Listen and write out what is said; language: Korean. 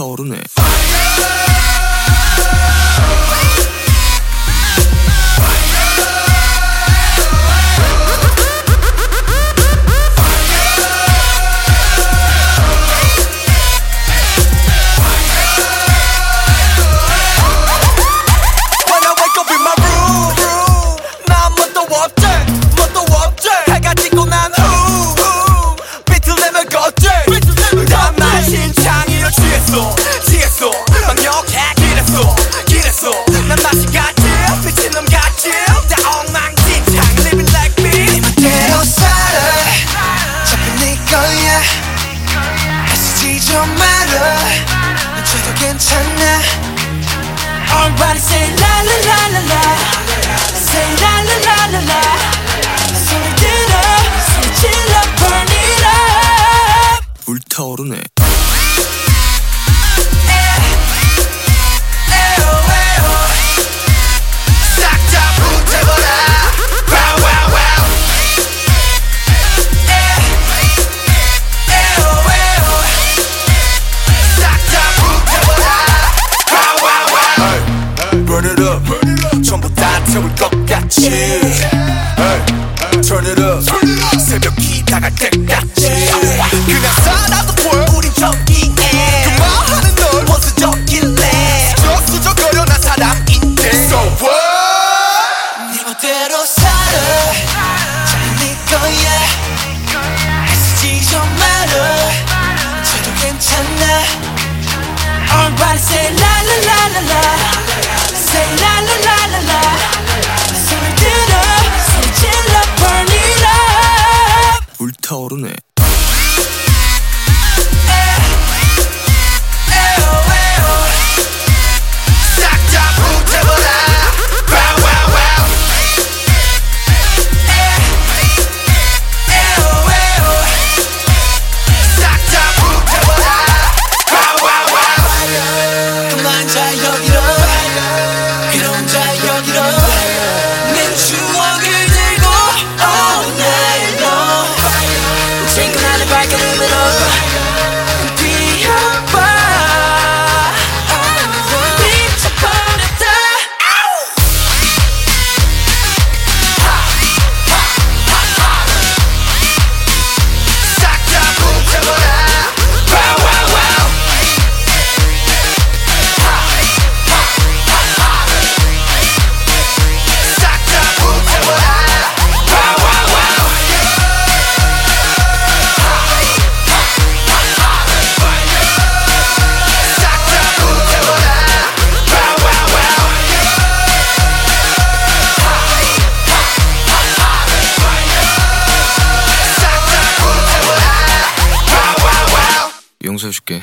불타오르네 좀 말아 어째도 괜찮아 Everybody say la la la la la Say la la la la la 소리 들어 소리 질러 burn it up 불타오르네 태울 것 같이 Hey, Turn it up 새벽이 다갈 때까지? 그냥 살아도 보여 우린 저기에. 그만하는 널 원수적일래. 수적수적거려 난 사람인데. So what? 네 멋대로 살아. 자꾸 네 거야. 애쓰지 좀 말아. 어째도 괜찮아. Everybody say la 용서해줄게